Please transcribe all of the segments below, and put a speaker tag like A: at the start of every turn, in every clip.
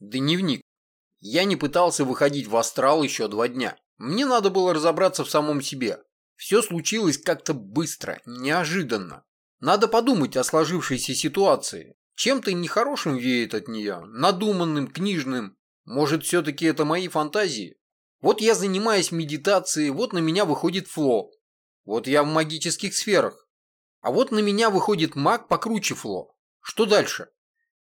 A: Дневник. Я не пытался выходить в астрал еще два дня. Мне надо было разобраться в самом себе. Все случилось как-то быстро, неожиданно. Надо подумать о сложившейся ситуации. Чем-то нехорошим веет от нее, надуманным, книжным. Может, все-таки это мои фантазии? Вот я занимаюсь медитацией, вот на меня выходит Фло. Вот я в магических сферах. А вот на меня выходит маг покруче Фло. Что дальше?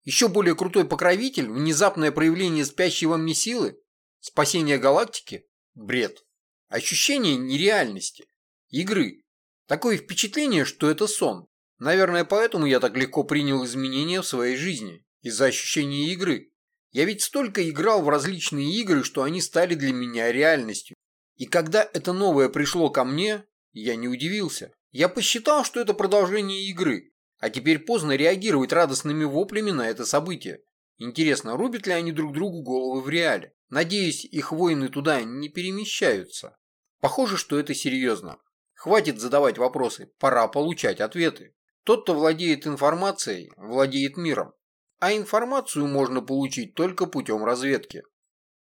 A: Еще более крутой покровитель, внезапное проявление спящей во мне силы, спасение галактики – бред. Ощущение нереальности, игры. Такое впечатление, что это сон. Наверное, поэтому я так легко принял изменения в своей жизни, из-за ощущения игры. Я ведь столько играл в различные игры, что они стали для меня реальностью. И когда это новое пришло ко мне, я не удивился. Я посчитал, что это продолжение игры, а теперь поздно реагировать радостными воплями на это событие. Интересно, рубят ли они друг другу головы в реале? Надеюсь, их воины туда не перемещаются. Похоже, что это серьезно. Хватит задавать вопросы, пора получать ответы. Тот, кто владеет информацией, владеет миром. А информацию можно получить только путем разведки.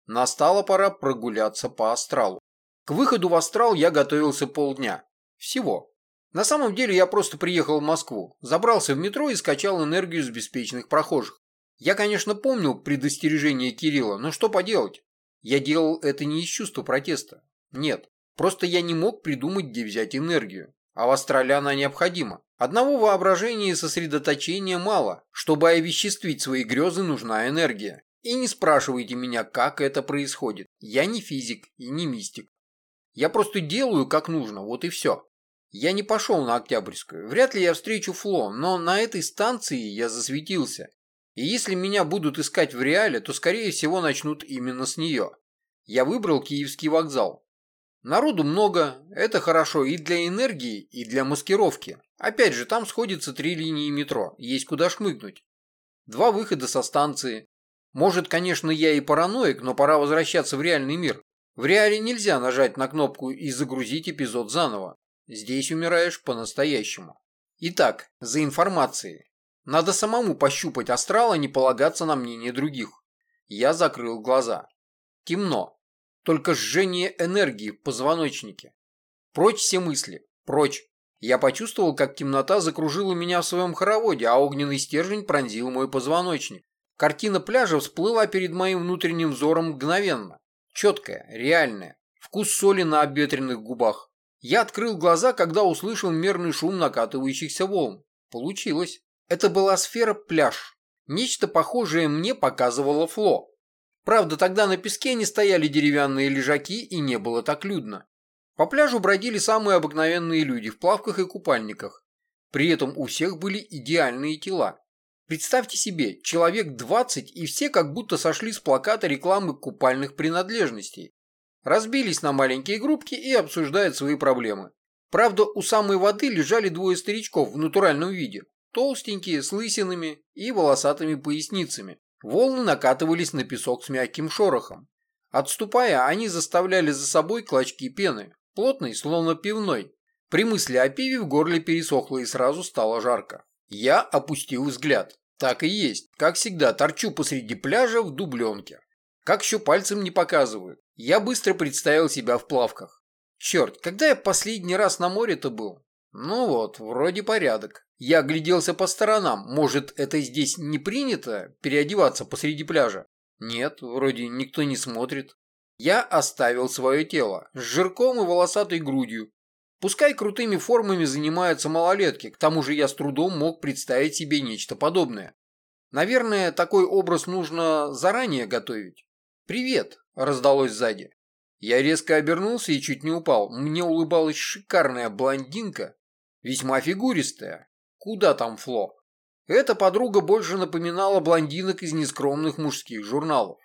A: Настала пора прогуляться по астралу. К выходу в астрал я готовился полдня. Всего. На самом деле я просто приехал в Москву, забрался в метро и скачал энергию с беспечных прохожих. Я, конечно, помнил предостережение Кирилла, но что поделать? Я делал это не из чувства протеста. Нет, просто я не мог придумать, где взять энергию. А в Австралии она необходима. Одного воображения и сосредоточения мало. Чтобы овеществить свои грезы, нужна энергия. И не спрашивайте меня, как это происходит. Я не физик и не мистик. Я просто делаю, как нужно, вот и все. Я не пошел на Октябрьскую. Вряд ли я встречу Фло, но на этой станции я засветился. И если меня будут искать в реале, то скорее всего начнут именно с нее. Я выбрал Киевский вокзал. Народу много, это хорошо и для энергии, и для маскировки. Опять же, там сходятся три линии метро, есть куда шмыгнуть. Два выхода со станции. Может, конечно, я и параноик, но пора возвращаться в реальный мир. В реале нельзя нажать на кнопку и загрузить эпизод заново. Здесь умираешь по-настоящему. Итак, за информацией. Надо самому пощупать астрал, а не полагаться на мнение других. Я закрыл глаза. Темно. Только жжение энергии в позвоночнике. Прочь все мысли. Прочь. Я почувствовал, как темнота закружила меня в своем хороводе, а огненный стержень пронзил мой позвоночник. Картина пляжа всплыла перед моим внутренним взором мгновенно. Четкая, реальная. Вкус соли на обветренных губах. Я открыл глаза, когда услышал мерный шум накатывающихся волн. Получилось. Это была сфера пляж. Нечто похожее мне показывало Фло. Правда, тогда на песке не стояли деревянные лежаки и не было так людно. По пляжу бродили самые обыкновенные люди в плавках и купальниках. При этом у всех были идеальные тела. Представьте себе, человек 20 и все как будто сошли с плаката рекламы купальных принадлежностей. Разбились на маленькие группки и обсуждают свои проблемы. Правда, у самой воды лежали двое старичков в натуральном виде. Толстенькие, с лысинами и волосатыми поясницами. Волны накатывались на песок с мягким шорохом. Отступая, они заставляли за собой клочки пены, плотной, словно пивной. При мысли о пиве в горле пересохло и сразу стало жарко. Я опустил взгляд. Так и есть. Как всегда, торчу посреди пляжа в дубленке. Как еще пальцем не показывают. Я быстро представил себя в плавках. Черт, когда я последний раз на море-то был? Ну вот, вроде порядок. Я огляделся по сторонам. Может, это здесь не принято переодеваться посреди пляжа? Нет, вроде никто не смотрит. Я оставил свое тело с жирком и волосатой грудью. Пускай крутыми формами занимаются малолетки, к тому же я с трудом мог представить себе нечто подобное. Наверное, такой образ нужно заранее готовить. «Привет!» – раздалось сзади. Я резко обернулся и чуть не упал. Мне улыбалась шикарная блондинка, весьма фигуристая. Куда там Фло? Эта подруга больше напоминала блондинок из нескромных мужских журналов.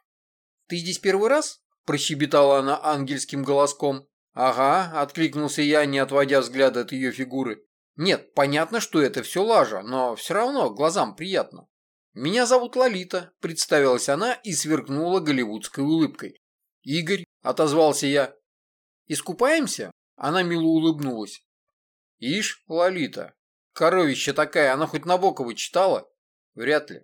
A: «Ты здесь первый раз?» – прощебетала она ангельским голоском. «Ага», – откликнулся я, не отводя взгляда от ее фигуры. «Нет, понятно, что это все лажа, но все равно глазам приятно». «Меня зовут Лолита», – представилась она и сверкнула голливудской улыбкой. «Игорь», – отозвался я. «Искупаемся?» – она мило улыбнулась. «Ишь, Лолита, коровища такая, она хоть Набокова читала?» «Вряд ли».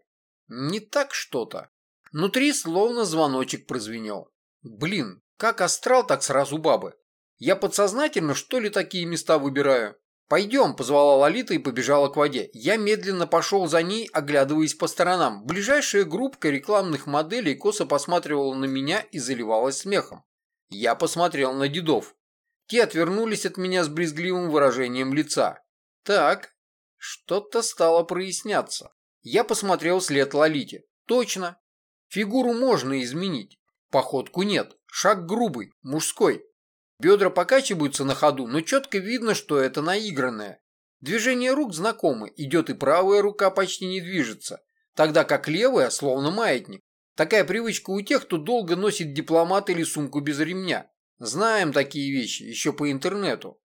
A: «Не так что-то». Внутри словно звоночек прозвенел. Блин, как астрал, так сразу бабы. Я подсознательно, что ли, такие места выбираю? «Пойдем», – позвала Лолита и побежала к воде. Я медленно пошел за ней, оглядываясь по сторонам. Ближайшая группка рекламных моделей косо посматривала на меня и заливалась смехом. Я посмотрел на дедов. Те отвернулись от меня с брезгливым выражением лица. Так, что-то стало проясняться. Я посмотрел след Лолите. Точно. Фигуру можно изменить. Походку нет. Шаг грубый, мужской. Бедра покачиваются на ходу, но четко видно, что это наигранное. Движение рук знакомы, идет и правая рука почти не движется, тогда как левая словно маятник. Такая привычка у тех, кто долго носит дипломат или сумку без ремня. Знаем такие вещи, еще по интернету.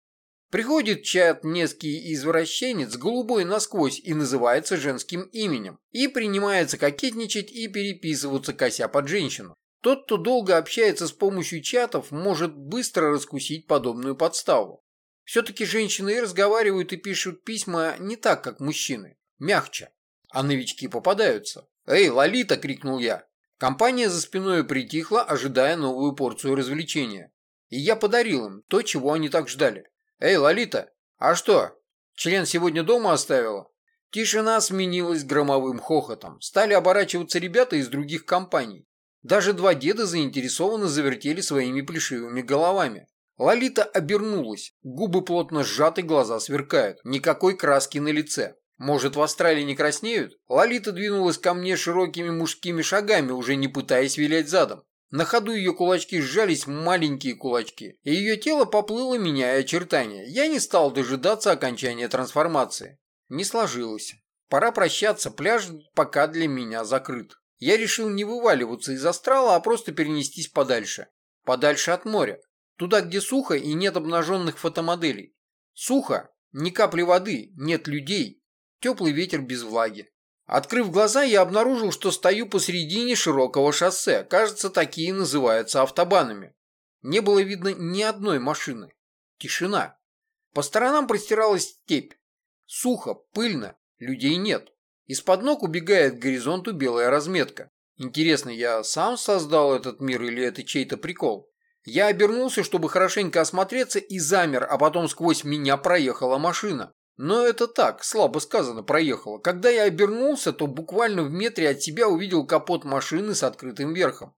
A: Приходит чат неские извращенец, голубой насквозь и называется женским именем, и принимается кокетничать и переписываться, кося под женщину. Тот, кто долго общается с помощью чатов, может быстро раскусить подобную подставу. Все-таки женщины и разговаривают и пишут письма не так, как мужчины, мягче. А новички попадаются. «Эй, Лолита!» – крикнул я. Компания за спиной притихла, ожидая новую порцию развлечения. И я подарил им то, чего они так ждали. «Эй, Лолита! А что, член сегодня дома оставила?» Тишина сменилась громовым хохотом. Стали оборачиваться ребята из других компаний. Даже два деда заинтересованно завертели своими плешивыми головами. Лолита обернулась, губы плотно сжаты, глаза сверкают. Никакой краски на лице. Может, в Австралии не краснеют? Лолита двинулась ко мне широкими мужскими шагами, уже не пытаясь вилять задом. На ходу ее кулачки сжались маленькие кулачки, и ее тело поплыло, меняя очертания. Я не стал дожидаться окончания трансформации. Не сложилось. Пора прощаться, пляж пока для меня закрыт. Я решил не вываливаться из астрала, а просто перенестись подальше. Подальше от моря. Туда, где сухо и нет обнаженных фотомоделей. Сухо, ни капли воды, нет людей. Теплый ветер без влаги. Открыв глаза, я обнаружил, что стою посередине широкого шоссе. Кажется, такие называются автобанами. Не было видно ни одной машины. Тишина. По сторонам простиралась степь. Сухо, пыльно, людей нет. Из-под ног убегает к горизонту белая разметка. Интересно, я сам создал этот мир или это чей-то прикол? Я обернулся, чтобы хорошенько осмотреться, и замер, а потом сквозь меня проехала машина. Но это так, слабо сказано, проехала. Когда я обернулся, то буквально в метре от себя увидел капот машины с открытым верхом.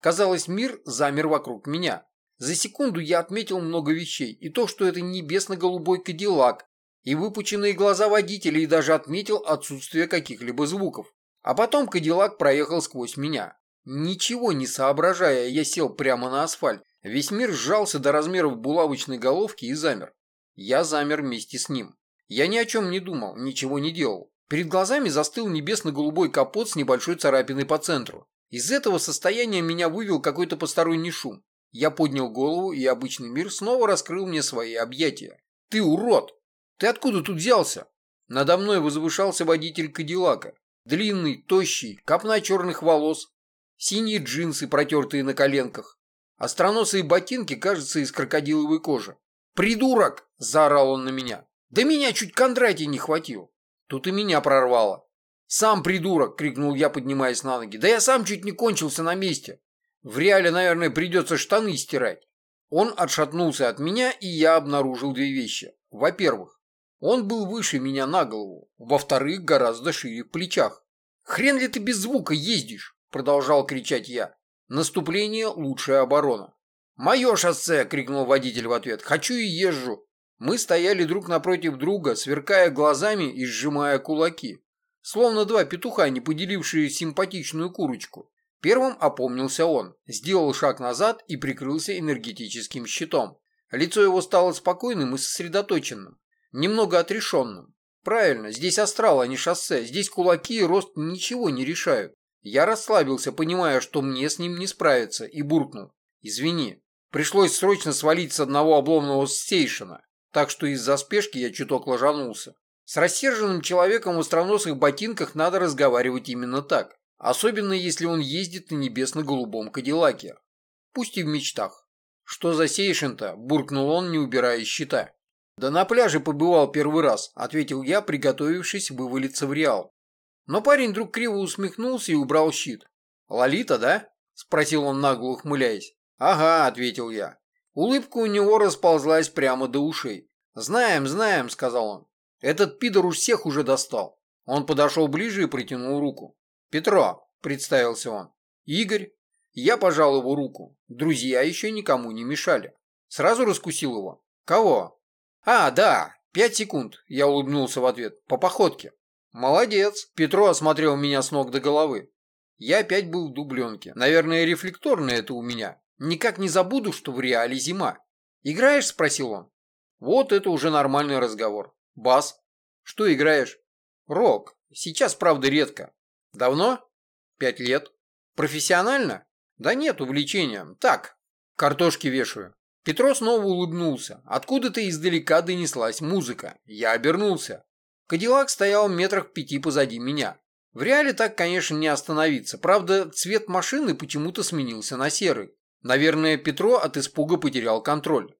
A: Казалось, мир замер вокруг меня. За секунду я отметил много вещей. И то, что это небесно-голубой кадиллак, и выпученные глаза водителя и даже отметил отсутствие каких-либо звуков. А потом Кадиллак проехал сквозь меня. Ничего не соображая, я сел прямо на асфальт. Весь мир сжался до размеров булавочной головки и замер. Я замер вместе с ним. Я ни о чем не думал, ничего не делал. Перед глазами застыл небесно-голубой капот с небольшой царапиной по центру. Из этого состояния меня вывел какой-то посторонний шум. Я поднял голову, и обычный мир снова раскрыл мне свои объятия. «Ты урод!» Ты откуда тут взялся? Надо мной возвышался водитель Кадиллака. Длинный, тощий, копна черных волос, синие джинсы, протертые на коленках, остроносые ботинки, кажется, из крокодиловой кожи. «Придурок!» – заорал он на меня. «Да меня чуть Кондратий не хватил!» Тут и меня прорвало. «Сам придурок!» – крикнул я, поднимаясь на ноги. «Да я сам чуть не кончился на месте. В реале, наверное, придется штаны стирать». Он отшатнулся от меня, и я обнаружил две вещи. Во-первых, он был выше меня на голову, во-вторых, гораздо шире в плечах. «Хрен ли ты без звука ездишь?» – продолжал кричать я. «Наступление – лучшая оборона». «Мое шоссе!» – крикнул водитель в ответ. «Хочу и езжу!» Мы стояли друг напротив друга, сверкая глазами и сжимая кулаки. Словно два петуха, не поделившие симпатичную курочку. Первым опомнился он, сделал шаг назад и прикрылся энергетическим щитом. Лицо его стало спокойным и сосредоточенным немного отрешенным. Правильно, здесь астрал, а не шоссе. Здесь кулаки и рост ничего не решают. Я расслабился, понимая, что мне с ним не справиться, и буркнул. Извини. Пришлось срочно свалить с одного обломного стейшена, так что из-за спешки я чуток ложанулся. С рассерженным человеком в остроносых ботинках надо разговаривать именно так. Особенно, если он ездит на небесно-голубом кадиллаке. Пусть и в мечтах. «Что за сейшен-то?» – буркнул он, не убирая щита. «Да на пляже побывал первый раз», – ответил я, приготовившись вывалиться в реал. Но парень вдруг криво усмехнулся и убрал щит. «Лолита, да?» – спросил он нагло ухмыляясь. «Ага», – ответил я. Улыбка у него расползлась прямо до ушей. «Знаем, знаем», – сказал он. «Этот пидор уж всех уже достал». Он подошел ближе и протянул руку. «Петро», – представился он. «Игорь». Я пожал его руку. Друзья еще никому не мешали. Сразу раскусил его. «Кого?» «А, да, пять секунд», – я улыбнулся в ответ. «По походке». «Молодец!» – Петро осмотрел меня с ног до головы. Я опять был в дубленке. Наверное, рефлекторно это у меня. Никак не забуду, что в реале зима. «Играешь?» – спросил он. Вот это уже нормальный разговор. «Бас?» «Что играешь?» «Рок. Сейчас, правда, редко». «Давно?» «Пять лет». «Профессионально?» «Да нет, увлечения. Так, картошки вешаю». Петро снова улыбнулся. Откуда-то издалека донеслась музыка. Я обернулся. Кадиллак стоял метрах пяти позади меня. В реале так, конечно, не остановиться. Правда, цвет машины почему-то сменился на серый. Наверное, Петро от испуга потерял контроль.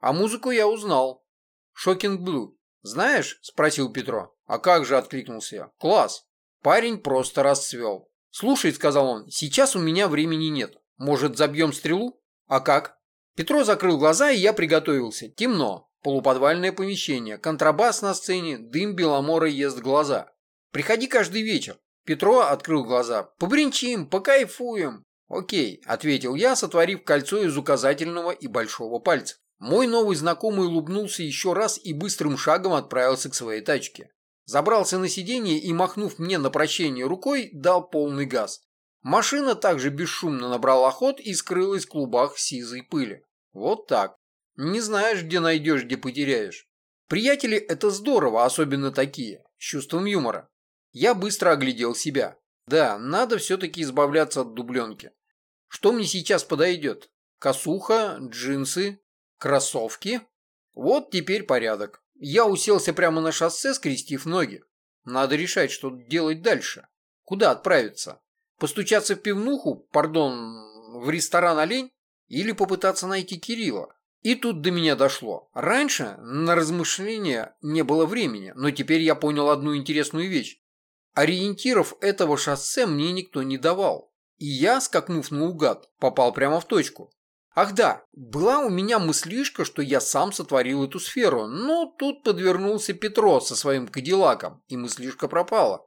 A: А музыку я узнал. «Шокинг Блу». «Знаешь?» – спросил Петро. «А как же?» – откликнулся я. «Класс». Парень просто расцвел. «Слушай», – сказал он, – «сейчас у меня времени нет. Может, забьем стрелу?» «А как?» Петро закрыл глаза, и я приготовился. Темно. Полуподвальное помещение, контрабас на сцене, дым Беломора ест глаза. Приходи каждый вечер. Петро открыл глаза. Побринчим, покайфуем. Окей, ответил я, сотворив кольцо из указательного и большого пальца. Мой новый знакомый улыбнулся еще раз и быстрым шагом отправился к своей тачке. Забрался на сиденье и, махнув мне на прощение рукой, дал полный газ. Машина также бесшумно набрала ход и скрылась в клубах сизой пыли. Вот так. Не знаешь, где найдешь, где потеряешь. Приятели – это здорово, особенно такие, с чувством юмора. Я быстро оглядел себя. Да, надо все-таки избавляться от дубленки. Что мне сейчас подойдет? Косуха, джинсы, кроссовки? Вот теперь порядок. Я уселся прямо на шоссе, скрестив ноги. Надо решать, что делать дальше. Куда отправиться? Постучаться в пивнуху, пардон, в ресторан «Олень»? Или попытаться найти Кирилла? И тут до меня дошло. Раньше на размышления не было времени, но теперь я понял одну интересную вещь. Ориентиров этого шоссе мне никто не давал. И я, скакнув наугад, попал прямо в точку. Ах да, была у меня мыслишка, что я сам сотворил эту сферу, но тут подвернулся Петро со своим кадиллаком, и мыслишка пропала.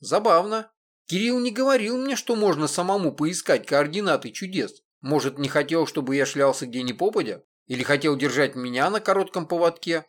A: Забавно. Кирилл не говорил мне, что можно самому поискать координаты чудес. Может, не хотел, чтобы я шлялся где ни попадя? Или хотел держать меня на коротком поводке?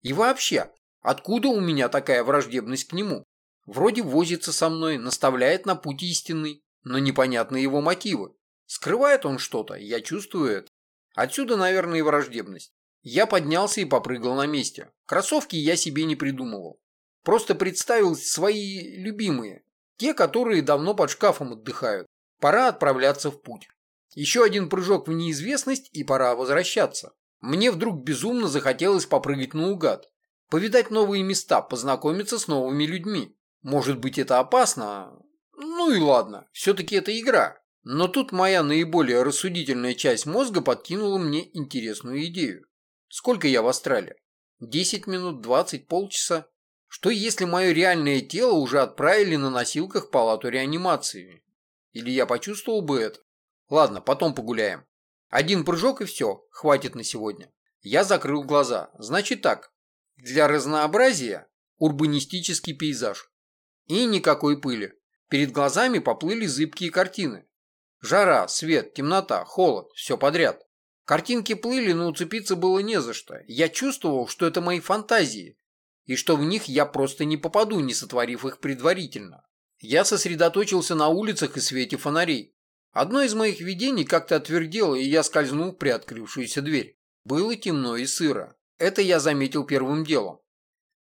A: И вообще, откуда у меня такая враждебность к нему? Вроде возится со мной, наставляет на путь истинный, но непонятны его мотивы. Скрывает он что-то, я чувствую это. Отсюда, наверное, и враждебность. Я поднялся и попрыгал на месте. Кроссовки я себе не придумывал. Просто представил свои любимые, те, которые давно под шкафом отдыхают. Пора отправляться в путь. Еще один прыжок в неизвестность, и пора возвращаться. Мне вдруг безумно захотелось попрыгать наугад. Повидать новые места, познакомиться с новыми людьми. Может быть, это опасно? Ну и ладно, все-таки это игра. Но тут моя наиболее рассудительная часть мозга подкинула мне интересную идею. Сколько я в Австралии? 10 минут, 20, полчаса? Что если мое реальное тело уже отправили на носилках в палату реанимации? Или я почувствовал бы это? Ладно, потом погуляем. Один прыжок и все, хватит на сегодня. Я закрыл глаза. Значит так, для разнообразия урбанистический пейзаж. И никакой пыли. Перед глазами поплыли зыбкие картины. Жара, свет, темнота, холод, все подряд. Картинки плыли, но уцепиться было не за что. Я чувствовал, что это мои фантазии, и что в них я просто не попаду, не сотворив их предварительно. Я сосредоточился на улицах и свете фонарей. Одно из моих видений как-то отвердело, и я скользнул в приоткрывшуюся дверь. Было темно и сыро. Это я заметил первым делом.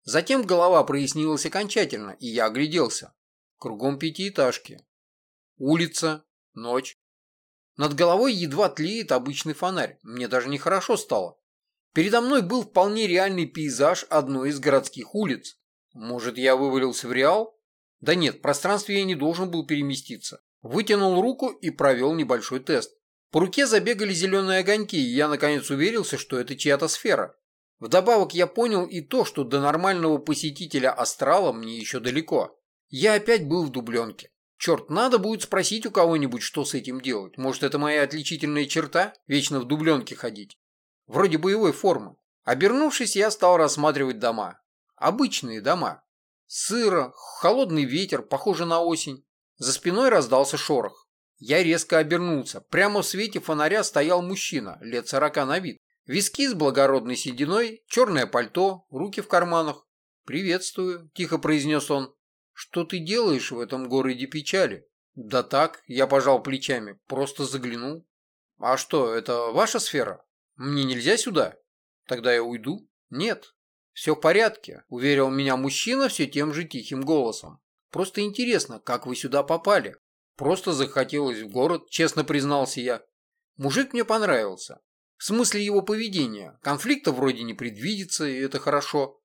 A: Затем голова прояснилась окончательно, и я огляделся. Кругом пятиэтажки. Улица, ночь. Над головой едва тлеет обычный фонарь. Мне даже нехорошо стало. Передо мной был вполне реальный пейзаж одной из городских улиц. Может, я вывалился в реал? Да нет, в пространстве я не должен был переместиться. Вытянул руку и провел небольшой тест. По руке забегали зеленые огоньки, и я наконец уверился, что это чья-то сфера. Вдобавок я понял и то, что до нормального посетителя астрала мне еще далеко. Я опять был в дубленке. Черт, надо будет спросить у кого-нибудь, что с этим делать. Может, это моя отличительная черта? Вечно в дубленке ходить. Вроде боевой формы. Обернувшись, я стал рассматривать дома. Обычные дома. Сыро, холодный ветер, похоже на осень. За спиной раздался шорох. Я резко обернулся. Прямо в свете фонаря стоял мужчина, лет сорока на вид. Виски с благородной сединой, черное пальто, руки в карманах. «Приветствую», – тихо произнес он. «Что ты делаешь в этом городе печали?» «Да так», – я пожал плечами, просто заглянул. «А что, это ваша сфера? Мне нельзя сюда?» «Тогда я уйду?» «Нет, все в порядке», – уверил меня мужчина все тем же тихим голосом. «Просто интересно, как вы сюда попали?» «Просто захотелось в город», – честно признался я. Мужик мне понравился. В смысле его поведения. Конфликта вроде не предвидится, и это хорошо.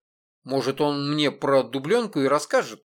A: Может, он мне про дубленку и расскажет?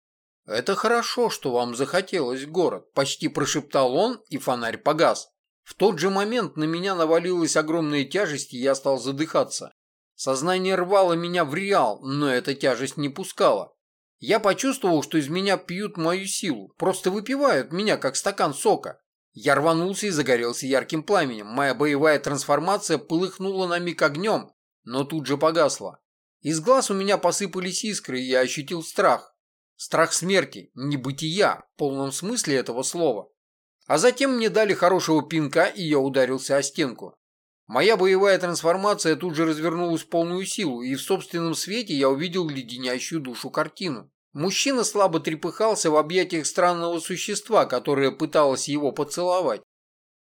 A: «Это хорошо, что вам захотелось в город», – почти прошептал он, и фонарь погас. В тот же момент на меня навалилась огромная тяжесть, и я стал задыхаться. Сознание рвало меня в реал, но эта тяжесть не пускала. Я почувствовал, что из меня пьют мою силу, просто выпивают меня, как стакан сока. Я рванулся и загорелся ярким пламенем. Моя боевая трансформация полыхнула на миг огнем, но тут же погасла. Из глаз у меня посыпались искры, и я ощутил страх. Страх смерти, небытия, в полном смысле этого слова. А затем мне дали хорошего пинка, и я ударился о стенку. Моя боевая трансформация тут же развернулась в полную силу, и в собственном свете я увидел леденящую душу картину. Мужчина слабо трепыхался в объятиях странного существа, которое пыталось его поцеловать.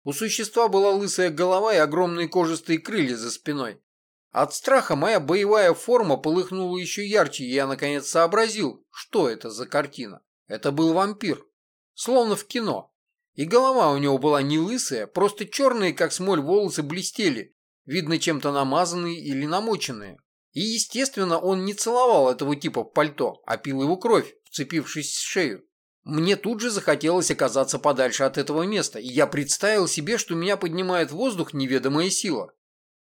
A: У существа была лысая голова и огромные кожистые крылья за спиной. От страха моя боевая форма полыхнула еще ярче, и я наконец сообразил, что это за картина. Это был вампир. Словно в кино. И голова у него была не лысая, просто черные, как смоль, волосы блестели, видно чем-то намазанные или намоченные. И, естественно, он не целовал этого типа в пальто, а пил его кровь, вцепившись в шею. Мне тут же захотелось оказаться подальше от этого места, и я представил себе, что меня поднимает в воздух неведомая сила.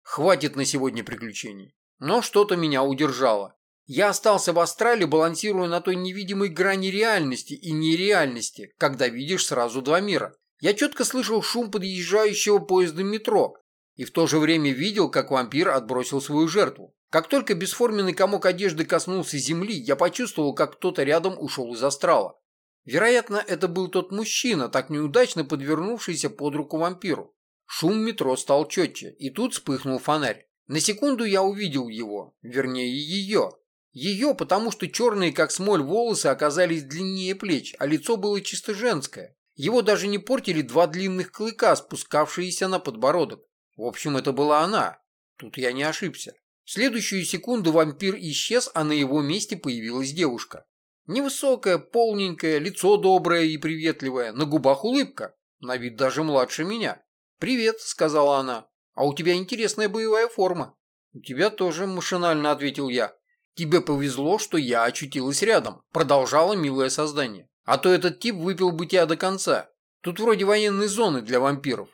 A: Хватит на сегодня приключений. Но что-то меня удержало. Я остался в астрале, балансируя на той невидимой грани реальности и нереальности, когда видишь сразу два мира. Я четко слышал шум подъезжающего поезда метро и в то же время видел, как вампир отбросил свою жертву. Как только бесформенный комок одежды коснулся земли, я почувствовал, как кто-то рядом ушел из астрала. Вероятно, это был тот мужчина, так неудачно подвернувшийся под руку вампиру. Шум метро стал четче, и тут вспыхнул фонарь. На секунду я увидел его, вернее ее. Ее, потому что черные, как смоль, волосы оказались длиннее плеч, а лицо было чисто женское. Его даже не портили два длинных клыка, спускавшиеся на подбородок. В общем, это была она. Тут я не ошибся. В следующую секунду вампир исчез, а на его месте появилась девушка. Невысокая, полненькая, лицо доброе и приветливое, на губах улыбка, на вид даже младше меня. «Привет», — сказала она, — «а у тебя интересная боевая форма». «У тебя тоже», — машинально ответил я. «Тебе повезло, что я очутилась рядом», — продолжало милое создание. «А то этот тип выпил бы тебя до конца. Тут вроде военной зоны для вампиров».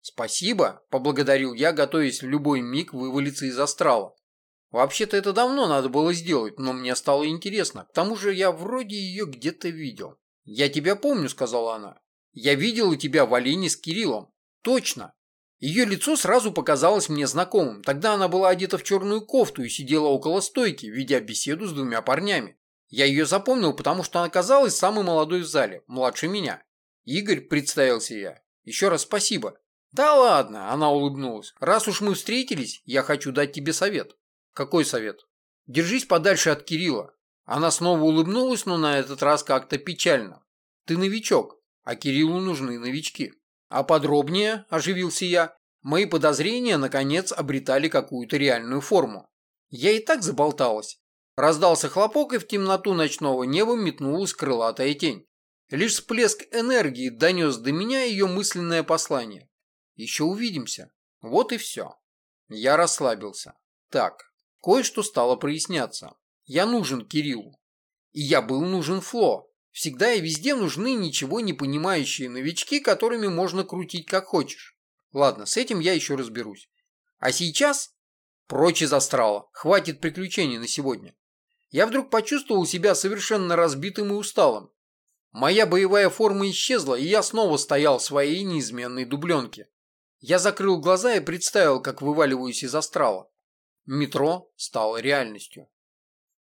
A: «Спасибо», — поблагодарил я, готовясь в любой миг вывалиться из астрала. Вообще-то это давно надо было сделать, но мне стало интересно. К тому же я вроде ее где-то видел. «Я тебя помню», — сказала она. «Я видела тебя в Олене с Кириллом». «Точно». Ее лицо сразу показалось мне знакомым. Тогда она была одета в черную кофту и сидела около стойки, ведя беседу с двумя парнями. Я ее запомнил, потому что она казалась самой молодой в зале, младше меня. «Игорь», — представился я. «Еще раз спасибо». «Да ладно», — она улыбнулась. «Раз уж мы встретились, я хочу дать тебе совет». Какой совет? Держись подальше от Кирилла. Она снова улыбнулась, но на этот раз как-то печально. Ты новичок, а Кириллу нужны новички. А подробнее, оживился я, мои подозрения, наконец, обретали какую-то реальную форму. Я и так заболталась. Раздался хлопок, и в темноту ночного неба метнулась крылатая тень. Лишь всплеск энергии донес до меня ее мысленное послание. Еще увидимся. Вот и все. Я расслабился. Так, Кое-что стало проясняться. Я нужен Кириллу. И я был нужен Фло. Всегда и везде нужны ничего не понимающие новички, которыми можно крутить как хочешь. Ладно, с этим я еще разберусь. А сейчас прочь из астрала. Хватит приключений на сегодня. Я вдруг почувствовал себя совершенно разбитым и усталым. Моя боевая форма исчезла, и я снова стоял в своей неизменной дубленке. Я закрыл глаза и представил, как вываливаюсь из астрала. Метро стало реальностью.